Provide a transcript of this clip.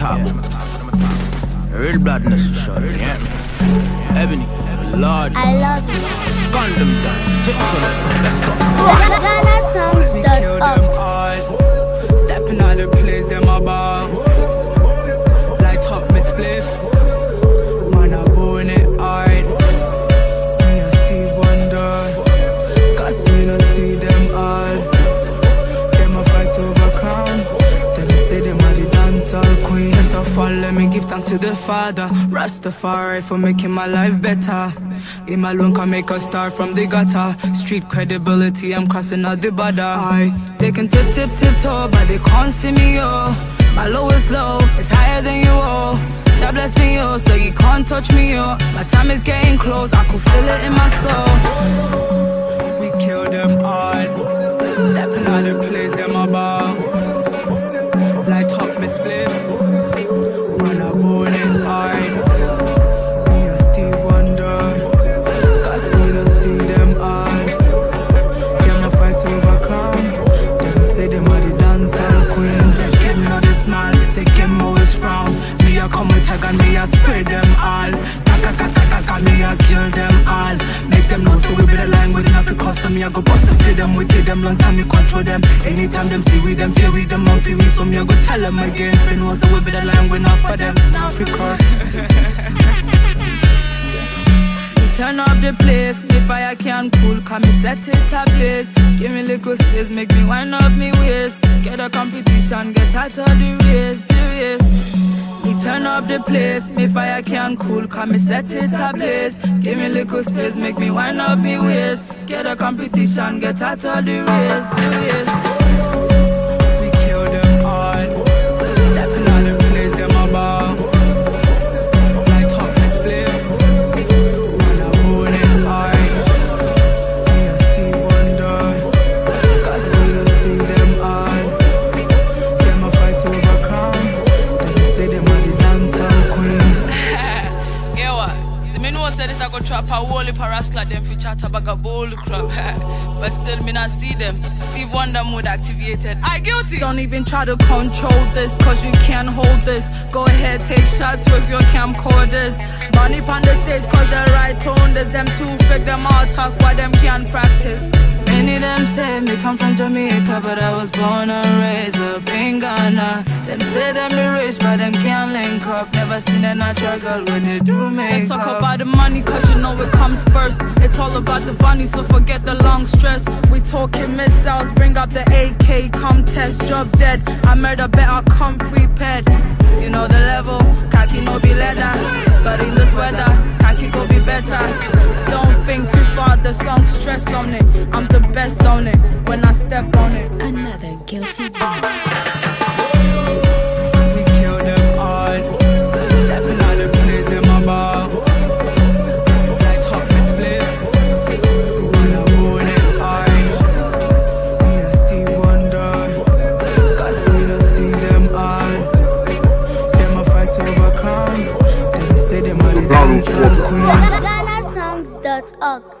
talk Real bloodness for sure, yeah. Ebony. I love you. Condom down, take to let's go. Ghana songs We dot up. Uh, of all, let me give thanks to the Father. Rastafari for making my life better. Him alone can make a star from the gutter. Street credibility, I'm crossing out the border. I, they can tip, tip, tip toe, but they can't see me, yo. My low is higher than you all. God bless me, yo, so you can't touch me, yo. My time is getting close, I could feel it in my soul. So we be the line with enough because me I go bust a feed them with them long time me control them. Anytime them see we them fear we them on feel we so me a go tell them again. They know so we be the line with enough for them. Now cross. Turn up the place, me fire can cool, come me set it ablaze. Give me little space, make me wind up me waist. Scared of competition, get out of the race, the race. Turn up the place, me fire can cool, come me set it ablaze. Give me little space, make me wind up me waist. Scared of competition, get out of the race, the race. Know this I go trap a whole heap rascal them fi chat about a bowl crap. but still me not see them. Steve Wonder mode activated. I guilty. Don't even try to control this, cause you can't hold this. Go ahead, take shots with your camcorders. Bunny on the stage, cause the right tone. There's them two fake, them all talk, while them can't practice. Many them say me come from Jamaica, but I was born and raised up in Ghana. Them say them be rich, but them can't link up. Never seen a natural girl when they do make Let's talk about the money, cause you know it comes first. It's all about the bunny, so forget the long stress. We talking missiles, bring up the AK, come test, job dead. I murder better, come prepared. You know the level, khaki no be leather. But in this weather, khaki go be better. Stress on it. I'm the best on it when I step on it. Another guilty beat. We kill them all. Stepping out the place, them above. Light up me spliff. Man, I born it hard. Me and Steve Wonder. Cause me no see them all. Them a fight over crown. Them say them are the dancehall queens. Ghana songs dot org.